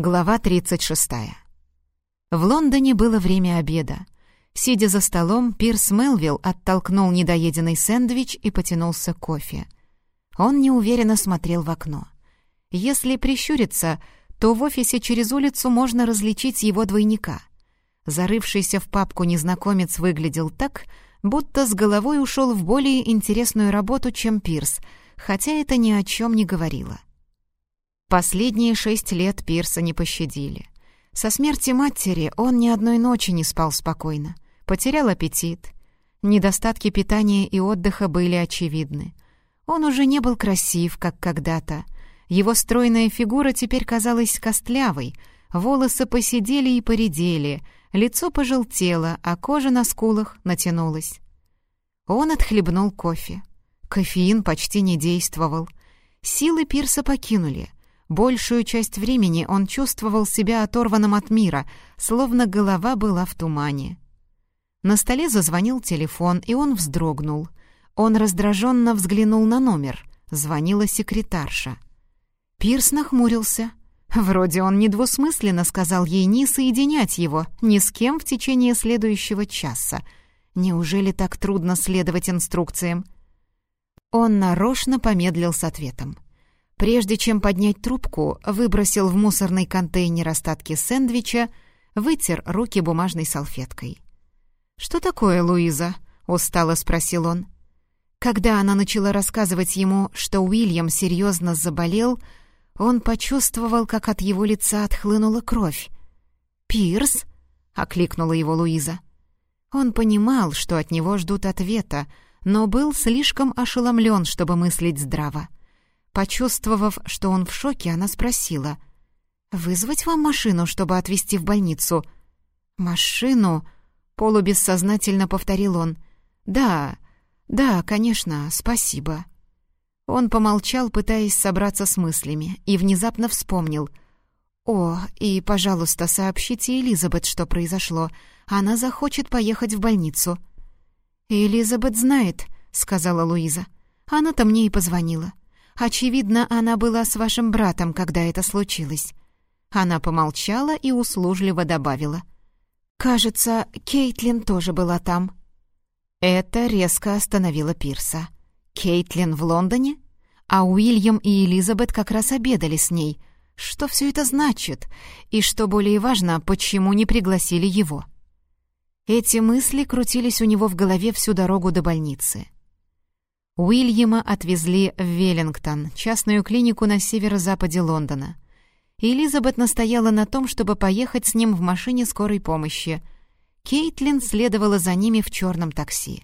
Глава 36. В Лондоне было время обеда. Сидя за столом, Пирс Мелвилл оттолкнул недоеденный сэндвич и потянулся к кофе. Он неуверенно смотрел в окно. Если прищуриться, то в офисе через улицу можно различить его двойника. Зарывшийся в папку незнакомец выглядел так, будто с головой ушел в более интересную работу, чем Пирс, хотя это ни о чем не говорило. Последние шесть лет Пирса не пощадили. Со смерти матери он ни одной ночи не спал спокойно, потерял аппетит. Недостатки питания и отдыха были очевидны. Он уже не был красив, как когда-то. Его стройная фигура теперь казалась костлявой, волосы посидели и поредели, лицо пожелтело, а кожа на скулах натянулась. Он отхлебнул кофе. Кофеин почти не действовал. Силы Пирса покинули — Большую часть времени он чувствовал себя оторванным от мира, словно голова была в тумане. На столе зазвонил телефон, и он вздрогнул. Он раздраженно взглянул на номер. Звонила секретарша. Пирс нахмурился. Вроде он недвусмысленно сказал ей не соединять его ни с кем в течение следующего часа. Неужели так трудно следовать инструкциям? Он нарочно помедлил с ответом. Прежде чем поднять трубку, выбросил в мусорный контейнер остатки сэндвича, вытер руки бумажной салфеткой. «Что такое, Луиза?» — устало спросил он. Когда она начала рассказывать ему, что Уильям серьезно заболел, он почувствовал, как от его лица отхлынула кровь. «Пирс?» — окликнула его Луиза. Он понимал, что от него ждут ответа, но был слишком ошеломлен, чтобы мыслить здраво. Почувствовав, что он в шоке, она спросила. «Вызвать вам машину, чтобы отвезти в больницу?» «Машину?» — полубессознательно повторил он. «Да, да, конечно, спасибо». Он помолчал, пытаясь собраться с мыслями, и внезапно вспомнил. «О, и, пожалуйста, сообщите Элизабет, что произошло. Она захочет поехать в больницу». «Элизабет знает», — сказала Луиза. «Она-то мне и позвонила. Очевидно, она была с вашим братом, когда это случилось». Она помолчала и услужливо добавила. «Кажется, Кейтлин тоже была там». Это резко остановило Пирса. «Кейтлин в Лондоне? А Уильям и Элизабет как раз обедали с ней. Что все это значит? И что более важно, почему не пригласили его?» Эти мысли крутились у него в голове всю дорогу до больницы. Уильяма отвезли в Веллингтон, частную клинику на северо-западе Лондона. Элизабет настояла на том, чтобы поехать с ним в машине скорой помощи. Кейтлин следовала за ними в черном такси.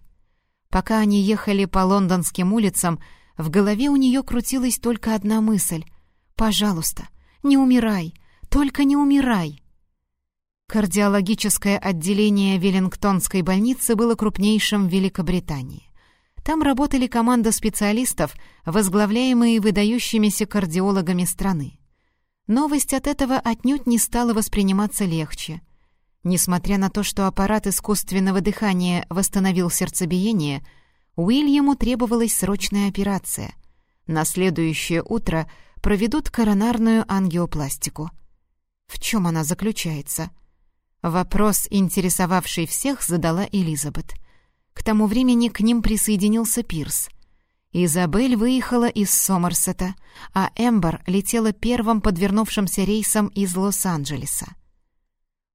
Пока они ехали по лондонским улицам, в голове у нее крутилась только одна мысль. «Пожалуйста, не умирай, только не умирай!» Кардиологическое отделение Веллингтонской больницы было крупнейшим в Великобритании. Там работали команда специалистов, возглавляемые выдающимися кардиологами страны. Новость от этого отнюдь не стала восприниматься легче. Несмотря на то, что аппарат искусственного дыхания восстановил сердцебиение, Уильяму требовалась срочная операция. На следующее утро проведут коронарную ангиопластику. В чем она заключается? Вопрос, интересовавший всех, задала Элизабет — к тому времени к ним присоединился Пирс. Изабель выехала из Сомерсета, а Эмбер летела первым подвернувшимся рейсом из Лос-Анджелеса.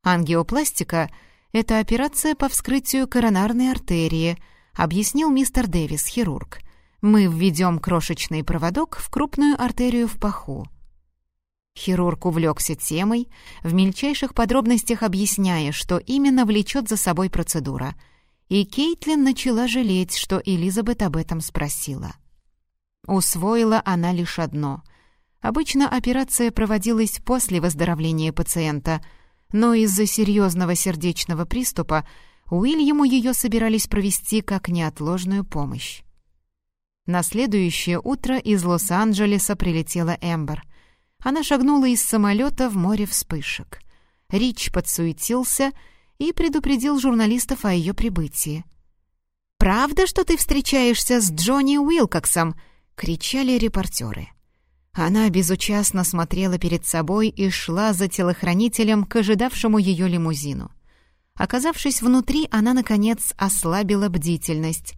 «Ангиопластика — это операция по вскрытию коронарной артерии», объяснил мистер Дэвис, хирург. «Мы введем крошечный проводок в крупную артерию в паху». Хирург увлекся темой, в мельчайших подробностях объясняя, что именно влечет за собой процедура — и Кейтлин начала жалеть, что Элизабет об этом спросила. Усвоила она лишь одно. Обычно операция проводилась после выздоровления пациента, но из-за серьезного сердечного приступа Уильяму ее собирались провести как неотложную помощь. На следующее утро из Лос-Анджелеса прилетела Эмбер. Она шагнула из самолета в море вспышек. Рич подсуетился и предупредил журналистов о ее прибытии. «Правда, что ты встречаешься с Джонни Уилкоксом?» — кричали репортеры. Она безучастно смотрела перед собой и шла за телохранителем к ожидавшему ее лимузину. Оказавшись внутри, она, наконец, ослабила бдительность.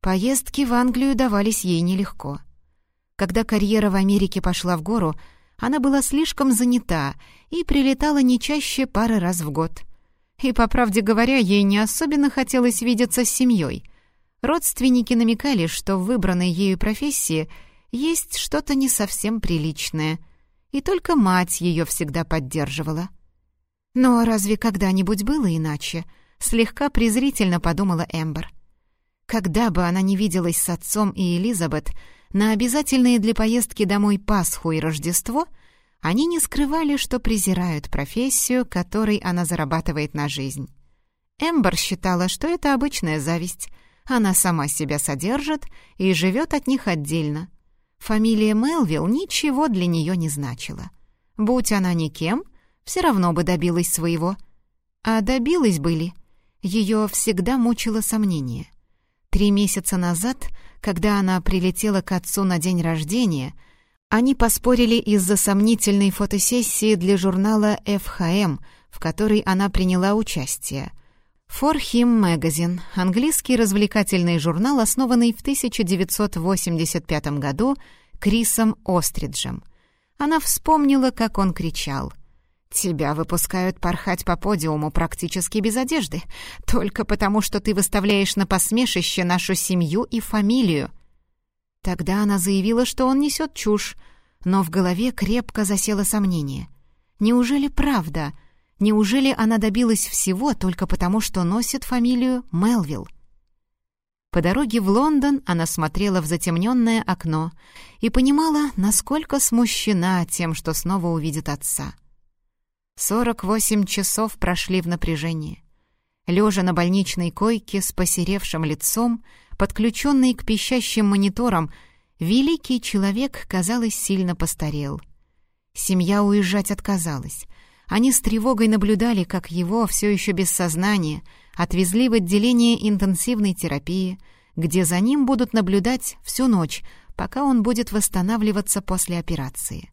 Поездки в Англию давались ей нелегко. Когда карьера в Америке пошла в гору, она была слишком занята и прилетала не чаще пары раз в год. И, по правде говоря, ей не особенно хотелось видеться с семьей. Родственники намекали, что в выбранной ею профессии есть что-то не совсем приличное, и только мать ее всегда поддерживала. Но разве когда-нибудь было иначе? Слегка презрительно подумала Эмбер. Когда бы она не виделась с отцом и Элизабет, на обязательные для поездки домой Пасху и Рождество они не скрывали, что презирают профессию, которой она зарабатывает на жизнь. Эмбер считала, что это обычная зависть. Она сама себя содержит и живет от них отдельно. Фамилия Мелвилл ничего для нее не значила. Будь она никем, все равно бы добилась своего. А добилась были. Ее всегда мучило сомнение. Три месяца назад, когда она прилетела к отцу на день рождения, они поспорили из-за сомнительной фотосессии для журнала FHM, в которой она приняла участие. For Him Magazine — английский развлекательный журнал, основанный в 1985 году Крисом Остриджем. Она вспомнила, как он кричал — Тебя выпускают порхать по подиуму практически без одежды, только потому, что ты выставляешь на посмешище нашу семью и фамилию. Тогда она заявила, что он несет чушь, но в голове крепко засело сомнение. Неужели правда? Неужели она добилась всего только потому, что носит фамилию Мелвилл? По дороге в Лондон она смотрела в затемненное окно и понимала, насколько смущена тем, что снова увидит отца. Сорок восемь часов прошли в напряжении. Лежа на больничной койке с посеревшим лицом, подключенный к пищащим мониторам, великий человек, казалось, сильно постарел. Семья уезжать отказалась. Они с тревогой наблюдали, как его, все еще без сознания, отвезли в отделение интенсивной терапии, где за ним будут наблюдать всю ночь, пока он будет восстанавливаться после операции.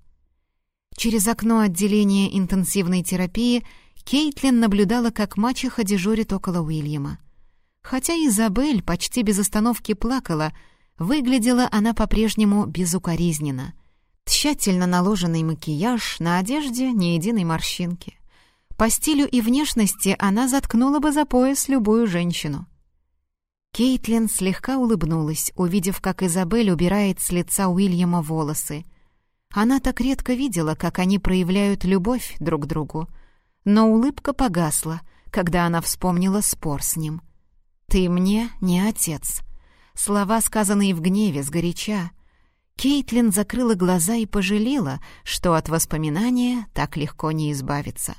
Через окно отделения интенсивной терапии Кейтлин наблюдала, как мачеха дежурит около Уильяма. Хотя Изабель почти без остановки плакала, выглядела она по-прежнему безукоризненно. Тщательно наложенный макияж, на одежде ни единой морщинки. По стилю и внешности она заткнула бы за пояс любую женщину. Кейтлин слегка улыбнулась, увидев, как Изабель убирает с лица Уильяма волосы — она так редко видела, как они проявляют любовь друг к другу. Но улыбка погасла, когда она вспомнила спор с ним. «Ты мне не отец». Слова, сказанные в гневе, сгоряча. Кейтлин закрыла глаза и пожалела, что от воспоминания так легко не избавиться.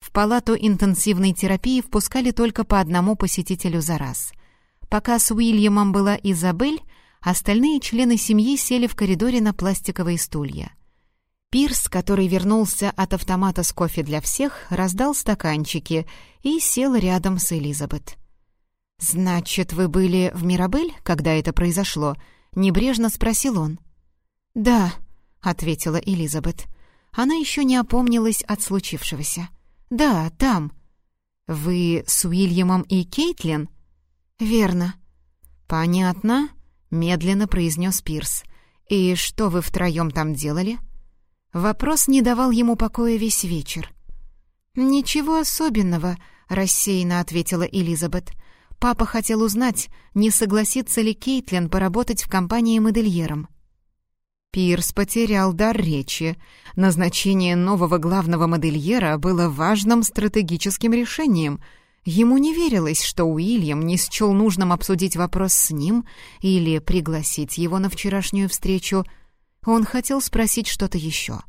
В палату интенсивной терапии впускали только по одному посетителю за раз. Пока с Уильямом была Изабель, Остальные члены семьи сели в коридоре на пластиковые стулья. Пирс, который вернулся от автомата с кофе для всех, раздал стаканчики и сел рядом с Элизабет. «Значит, вы были в Мирабель, когда это произошло?» — небрежно спросил он. «Да», — ответила Элизабет. Она еще не опомнилась от случившегося. «Да, там». «Вы с Уильямом и Кейтлин?» «Верно». «Понятно», медленно произнес Пирс. «И что вы втроем там делали?» Вопрос не давал ему покоя весь вечер. «Ничего особенного», — рассеянно ответила Элизабет. «Папа хотел узнать, не согласится ли Кейтлин поработать в компании модельером». Пирс потерял дар речи. Назначение нового главного модельера было важным стратегическим решением — Ему не верилось, что Уильям не счел нужным обсудить вопрос с ним или пригласить его на вчерашнюю встречу. Он хотел спросить что-то еще.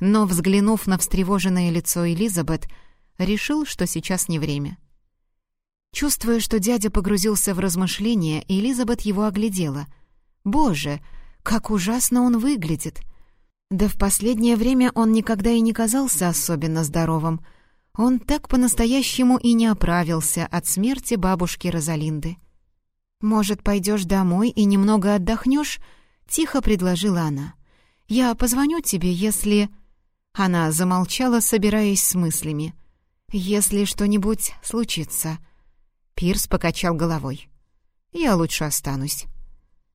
Но, взглянув на встревоженное лицо Элизабет, решил, что сейчас не время. Чувствуя, что дядя погрузился в размышления, Элизабет его оглядела. «Боже, как ужасно он выглядит!» Да в последнее время он никогда и не казался особенно здоровым — он так по-настоящему и не оправился от смерти бабушки Розалинды. «Может, пойдешь домой и немного отдохнешь?» — тихо предложила она. Я позвоню тебе, если...» Она замолчала, собираясь с мыслями. «Если что-нибудь случится...» Пирс покачал головой. «Я лучше останусь».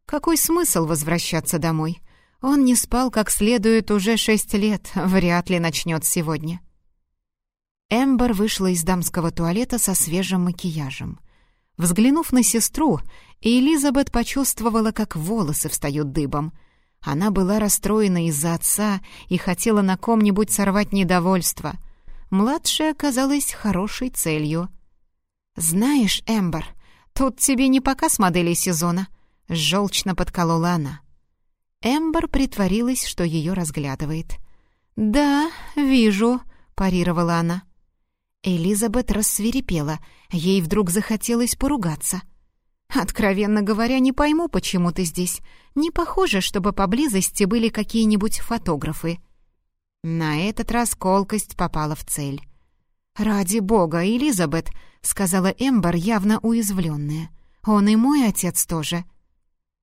«Какой смысл возвращаться домой? Он не спал как следует уже шесть лет, вряд ли начнет сегодня». Эмбер вышла из дамского туалета со свежим макияжем. Взглянув на сестру, Элизабет почувствовала, как волосы встают дыбом. Она была расстроена из-за отца и хотела на ком-нибудь сорвать недовольство. Младшая оказалась хорошей целью. «Знаешь, Эмбер, тут тебе не показ моделей сезона», — желчно подколола она. Эмбер притворилась, что ее разглядывает. «Да, вижу», — парировала она. Элизабет рассверепела, ей вдруг захотелось поругаться. «Откровенно говоря, не пойму, почему ты здесь. Не похоже, чтобы поблизости были какие-нибудь фотографы». На этот раз колкость попала в цель. «Ради бога, Элизабет», — сказала Эмбер, явно уязвленная. «Он и мой отец тоже».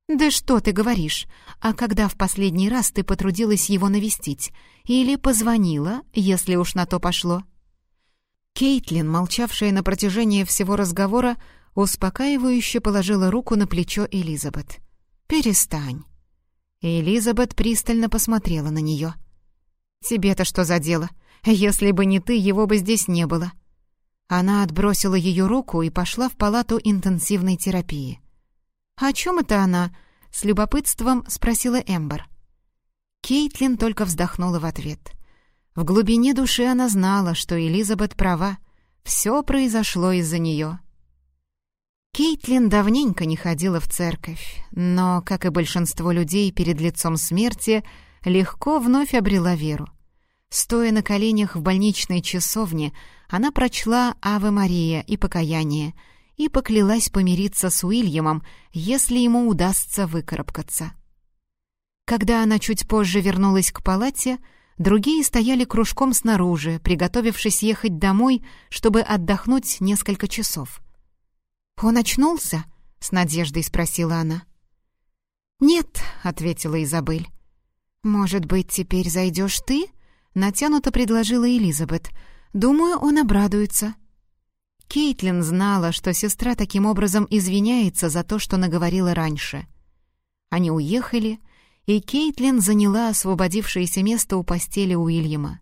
«Да что ты говоришь? А когда в последний раз ты потрудилась его навестить? Или позвонила, если уж на то пошло?» Кейтлин, молчавшая на протяжении всего разговора, успокаивающе положила руку на плечо Элизабет. «Перестань». Элизабет пристально посмотрела на нее. «Тебе-то что за дело? Если бы не ты, его бы здесь не было». Она отбросила ее руку и пошла в палату интенсивной терапии. «О чем это она?» — с любопытством спросила Эмбер. Кейтлин только вздохнула в ответ. В глубине души она знала, что Элизабет права. Все произошло из-за нее. Кейтлин давненько не ходила в церковь, но, как и большинство людей перед лицом смерти, легко вновь обрела веру. Стоя на коленях в больничной часовне, она прочла «Аве Мария» и «Покаяние» и поклялась помириться с Уильямом, если ему удастся выкарабкаться. Когда она чуть позже вернулась к палате — Другие стояли кружком снаружи, приготовившись ехать домой, чтобы отдохнуть несколько часов. «Он очнулся?» — с надеждой спросила она. «Нет», — ответила Изабель. «Может быть, теперь зайдешь ты?» — натянуто предложила Элизабет. «Думаю, он обрадуется». Кейтлин знала, что сестра таким образом извиняется за то, что наговорила раньше. Они уехали, и Кейтлин заняла освободившееся место у постели Уильяма.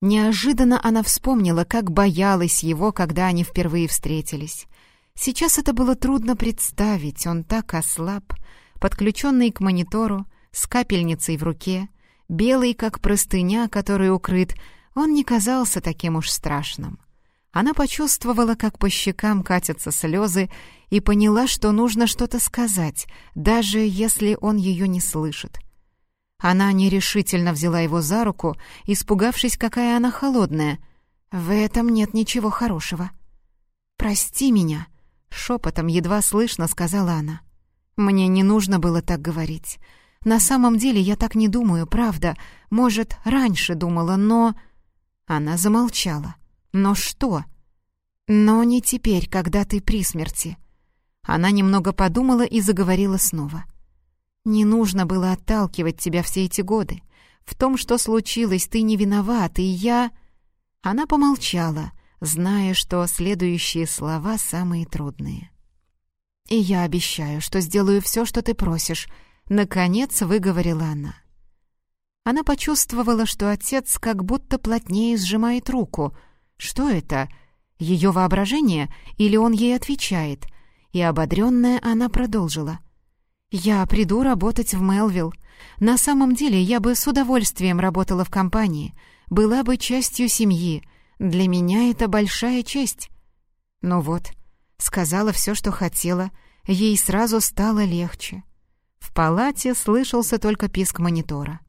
Неожиданно она вспомнила, как боялась его, когда они впервые встретились. Сейчас это было трудно представить, он так ослаб, подключенный к монитору, с капельницей в руке, белый, как простыня, который укрыт, он не казался таким уж страшным. Она почувствовала, как по щекам катятся слезы, и поняла, что нужно что-то сказать, даже если он ее не слышит. Она нерешительно взяла его за руку, испугавшись, какая она холодная. В этом нет ничего хорошего. «Прости меня», — шепотом едва слышно сказала она. «Мне не нужно было так говорить. На самом деле я так не думаю, правда. Может, раньше думала, но...» Она замолчала. «Но что?» «Но не теперь, когда ты при смерти». Она немного подумала и заговорила снова. «Не нужно было отталкивать тебя все эти годы. В том, что случилось, ты не виноват, и я...» Она помолчала, зная, что следующие слова самые трудные. «И я обещаю, что сделаю все, что ты просишь», — наконец выговорила она. Она почувствовала, что отец как будто плотнее сжимает руку. Что это? Ее воображение или он ей отвечает? И ободренная она продолжила. «Я приду работать в Мелвилл. На самом деле я бы с удовольствием работала в компании, была бы частью семьи. Для меня это большая честь». Ну вот, сказала все, что хотела, ей сразу стало легче. В палате слышался только писк монитора.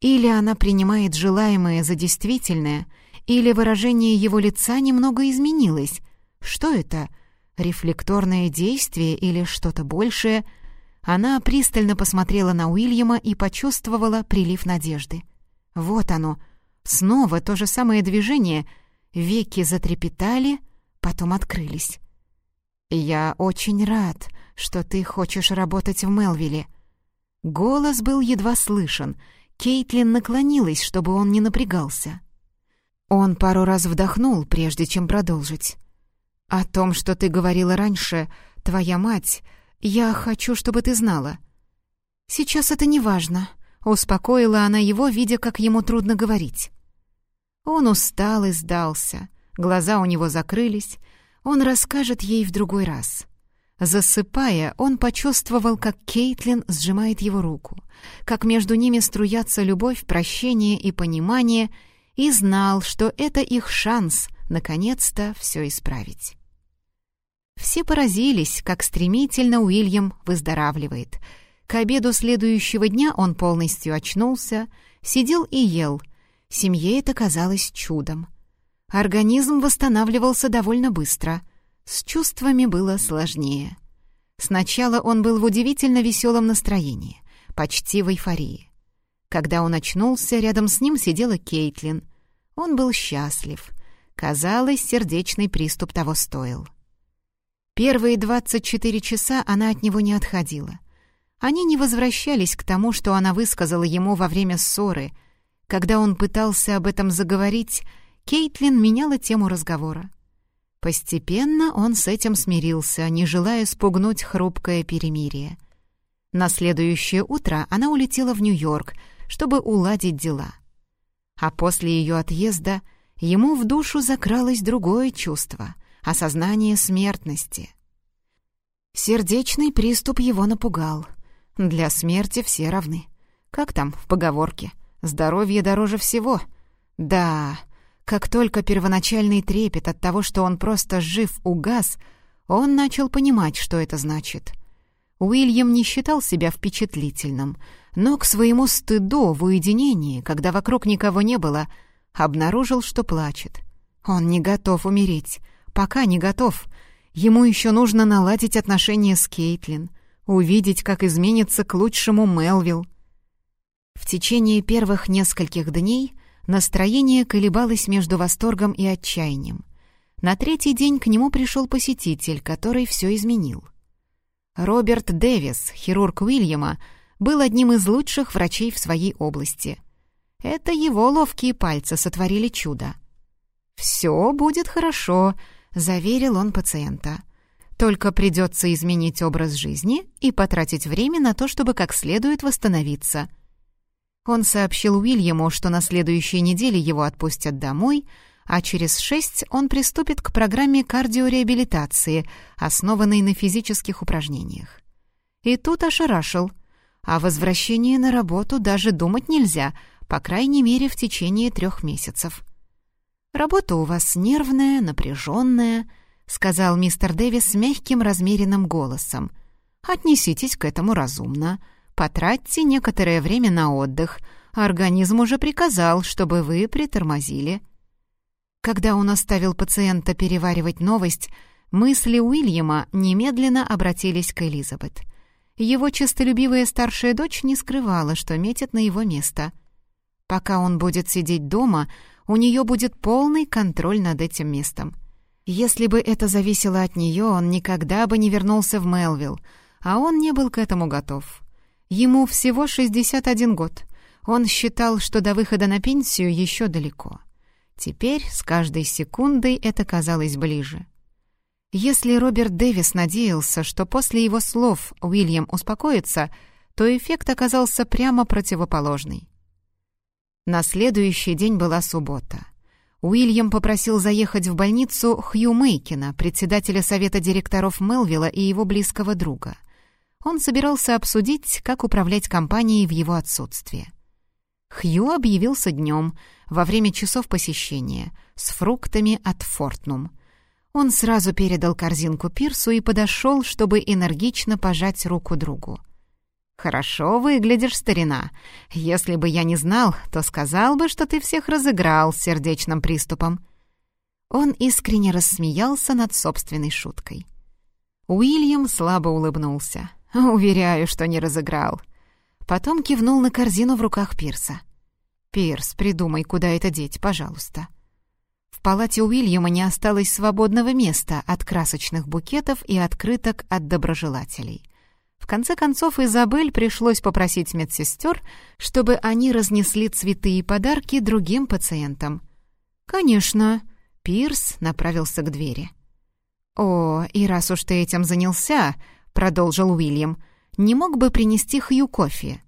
Или она принимает желаемое за действительное, или выражение его лица немного изменилось. Что это? Рефлекторное действие или что-то большее? Она пристально посмотрела на Уильяма и почувствовала прилив надежды. Вот оно. Снова то же самое движение. Веки затрепетали, потом открылись. «Я очень рад, что ты хочешь работать в Мелвилле», Голос был едва слышен. Кейтлин наклонилась, чтобы он не напрягался. Он пару раз вдохнул, прежде чем продолжить. «О том, что ты говорила раньше, твоя мать, я хочу, чтобы ты знала». «Сейчас это не важно», — успокоила она его, видя, как ему трудно говорить. Он устал и сдался, глаза у него закрылись, он расскажет ей в другой раз. Засыпая, он почувствовал, как Кейтлин сжимает его руку, как между ними струятся любовь, прощение и понимание, и знал, что это их шанс наконец-то все исправить. Все поразились, как стремительно Уильям выздоравливает. К обеду следующего дня он полностью очнулся, сидел и ел. Семье это казалось чудом. Организм восстанавливался довольно быстро. С чувствами было сложнее. Сначала он был в удивительно веселом настроении, почти в эйфории. Когда он очнулся, рядом с ним сидела Кейтлин. Он был счастлив. Казалось, сердечный приступ того стоил. Первые 24 часа она от него не отходила. Они не возвращались к тому, что она высказала ему во время ссоры. Когда он пытался об этом заговорить, Кейтлин меняла тему разговора. Постепенно он с этим смирился, не желая спугнуть хрупкое перемирие. На следующее утро она улетела в Нью-Йорк, чтобы уладить дела. А после ее отъезда ему в душу закралось другое чувство — осознание смертности. Сердечный приступ его напугал. Для смерти все равны. Как там в поговорке? Здоровье дороже всего. Да, как только первоначальный трепет от того, что он просто жив, угас, он начал понимать, что это значит. Уильям не считал себя впечатлительным, но к своему стыду в уединении, когда вокруг никого не было, обнаружил, что плачет. Он не готов умереть, пока не готов. Ему еще нужно наладить отношения с Кейтлин, увидеть, как изменится к лучшему Мелвилл. В течение первых нескольких дней — Настроение колебалось между восторгом и отчаянием. На третий день к нему пришел посетитель, который все изменил. Роберт Дэвис, хирург Уильяма, был одним из лучших врачей в своей области. Это его ловкие пальцы сотворили чудо. «Все будет хорошо», — заверил он пациента. «Только придется изменить образ жизни и потратить время на то, чтобы как следует восстановиться». Он сообщил Уильяму, что на следующей неделе его отпустят домой, а через шесть он приступит к программе кардиореабилитации, основанной на физических упражнениях. И тут ошарашил. О возвращении на работу даже думать нельзя, по крайней мере, в течение трех месяцев. «Работа у вас нервная, напряженная», — сказал мистер Дэвис мягким размеренным голосом. «Отнеситесь к этому разумно. Потратьте некоторое время на отдых. Организм уже приказал, чтобы вы притормозили. Когда он оставил пациента переваривать новость, мысли Уильяма немедленно обратились к Элизабет. Его честолюбивая старшая дочь не скрывала, что метит на его место. Пока он будет сидеть дома, у нее будет полный контроль над этим местом. Если бы это зависело от нее, он никогда бы не вернулся в Мелвилл, а он не был к этому готов. Ему всего 61 год. Он считал, что до выхода на пенсию еще далеко. Теперь с каждой секундой это казалось ближе. Если Роберт Дэвис надеялся, что после его слов Уильям успокоится, то эффект оказался прямо противоположный. На следующий день была суббота. Уильям попросил заехать в больницу Хью Мейкина, председателя совета директоров Мелвилла и его близкого друга — он собирался обсудить, как управлять компанией в его отсутствие. Хью объявился днем, во время часов посещения, с фруктами от Фортнум. Он сразу передал корзинку Пирсу и подошел, чтобы энергично пожать руку другу. «Хорошо выглядишь, старина. Если бы я не знал, то сказал бы, что ты всех разыграл с сердечным приступом». Он искренне рассмеялся над собственной шуткой. Уильям слабо улыбнулся. Уверяю, что не разыграл. Потом кивнул на корзину в руках Пирса. «Пирс, придумай, куда это деть, пожалуйста». В палате Уильяма не осталось свободного места от красочных букетов и открыток от доброжелателей. В конце концов, Изабель пришлось попросить медсестер, чтобы они разнесли цветы и подарки другим пациентам. «Конечно», — Пирс направился к двери. «О, и раз уж ты этим занялся», — продолжил Уильям, — «не мог бы принести Хью кофе?»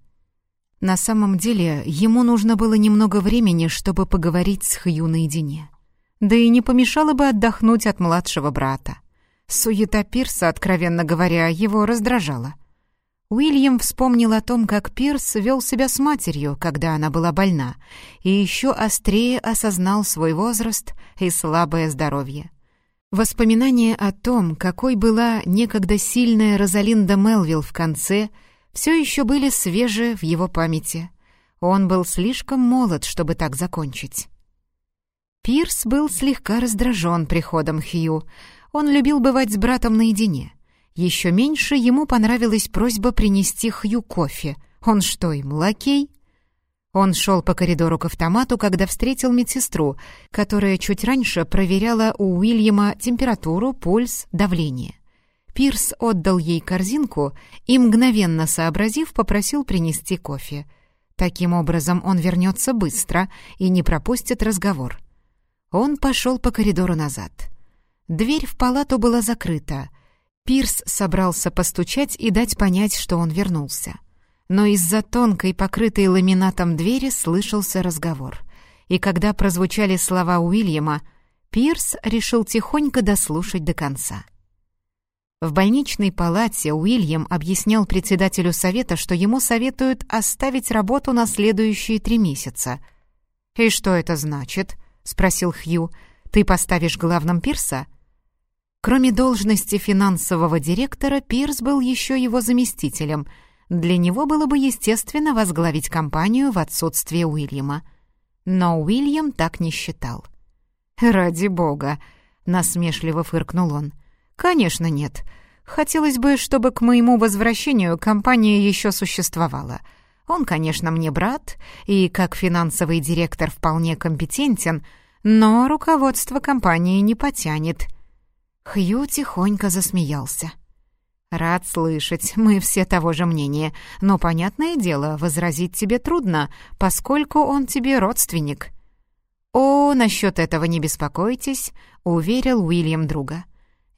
На самом деле, ему нужно было немного времени, чтобы поговорить с Хью наедине. Да и не помешало бы отдохнуть от младшего брата. Суета Пирса, откровенно говоря, его раздражала. Уильям вспомнил о том, как Пирс вел себя с матерью, когда она была больна, и еще острее осознал свой возраст и слабое здоровье. Воспоминания о том, какой была некогда сильная Розалинда Мелвилл в конце, все еще были свежи в его памяти. Он был слишком молод, чтобы так закончить. Пирс был слегка раздражен приходом Хью. Он любил бывать с братом наедине. Еще меньше ему понравилась просьба принести Хью кофе. Он что, им лакей? Он шел по коридору к автомату, когда встретил медсестру, которая чуть раньше проверяла у Уильяма температуру, пульс, давление. Пирс отдал ей корзинку и, мгновенно сообразив, попросил принести кофе. Таким образом, он вернется быстро и не пропустит разговор. Он пошел по коридору назад. Дверь в палату была закрыта — Пирс собрался постучать и дать понять, что он вернулся. Но из-за тонкой, покрытой ламинатом двери слышался разговор. И когда прозвучали слова Уильяма, Пирс решил тихонько дослушать до конца. В больничной палате Уильям объяснял председателю совета, что ему советуют оставить работу на следующие три месяца. «И что это значит?» — спросил Хью. «Ты поставишь главным Пирса?» Кроме должности финансового директора, Пирс был еще его заместителем. Для него было бы естественно возглавить компанию в отсутствие Уильяма. Но Уильям так не считал. «Ради бога!» — насмешливо фыркнул он. «Конечно нет. Хотелось бы, чтобы к моему возвращению компания еще существовала. Он, конечно, мне брат, и как финансовый директор вполне компетентен, но руководство компании не потянет». Хью тихонько засмеялся. «Рад слышать, мы все того же мнения, но, понятное дело, возразить тебе трудно, поскольку он тебе родственник». «О, насчет этого не беспокойтесь», — уверил Уильям друга.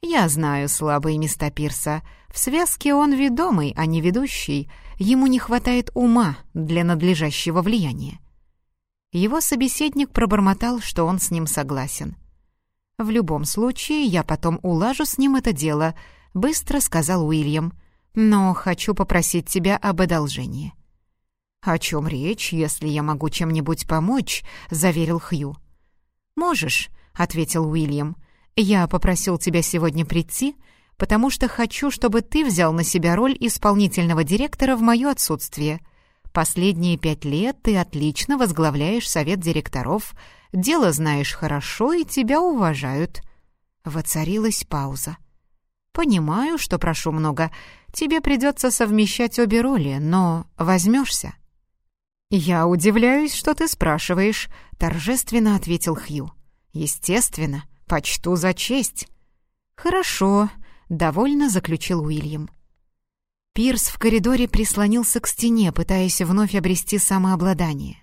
«Я знаю слабые места Пирса. В связке он ведомый, а не ведущий. Ему не хватает ума для надлежащего влияния». Его собеседник пробормотал, что он с ним согласен. «В любом случае, я потом улажу с ним это дело», — быстро сказал Уильям. «Но хочу попросить тебя об одолжении». «О чем речь, если я могу чем-нибудь помочь?» — заверил Хью. «Можешь», — ответил Уильям. «Я попросил тебя сегодня прийти, потому что хочу, чтобы ты взял на себя роль исполнительного директора в мое отсутствие. Последние пять лет ты отлично возглавляешь совет директоров, дело знаешь хорошо и тебя уважают». Воцарилась пауза. «Понимаю, что прошу много. Тебе придется совмещать обе роли, но возьмешься?» «Я удивляюсь, что ты спрашиваешь», — торжественно ответил Хью. «Естественно, почту за честь». «Хорошо», — довольно заключил Уильям. Пирс в коридоре прислонился к стене, пытаясь вновь обрести самообладание.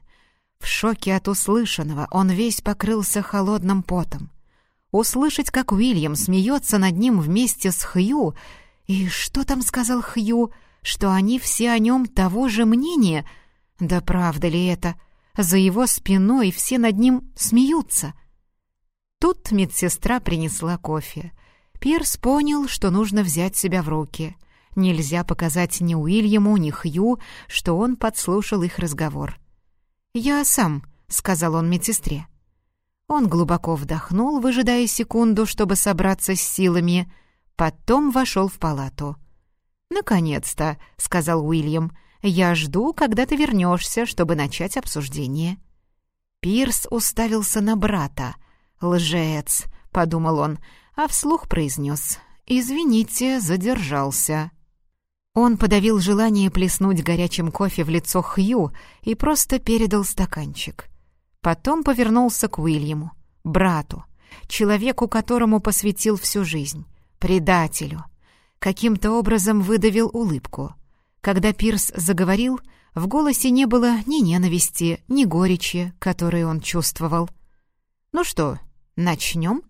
В шоке от услышанного он весь покрылся холодным потом. Услышать, как Уильям смеется над ним вместе с Хью, и что там сказал Хью, что они все о нем того же мнения? Да правда ли это? За его спиной все над ним смеются. Тут медсестра принесла кофе. Пирс понял, что нужно взять себя в руки. Нельзя показать ни Уильяму, ни Хью, что он подслушал их разговор. «Я сам», — сказал он медсестре. Он глубоко вдохнул, выжидая секунду, чтобы собраться с силами, потом вошел в палату. «Наконец-то», — сказал Уильям, — «я жду, когда ты вернешься, чтобы начать обсуждение». Пирс уставился на брата. «Лжец», — подумал он, а вслух произнес. «Извините, задержался». Он подавил желание плеснуть горячим кофе в лицо Хью и просто передал стаканчик. Потом повернулся к Уильяму, брату, человеку, которому посвятил всю жизнь, предателю. каким-то образом выдавил улыбку. Когда Пирс заговорил, в голосе не было ни ненависти, ни горечи, которые он чувствовал. «Ну что, начнем?»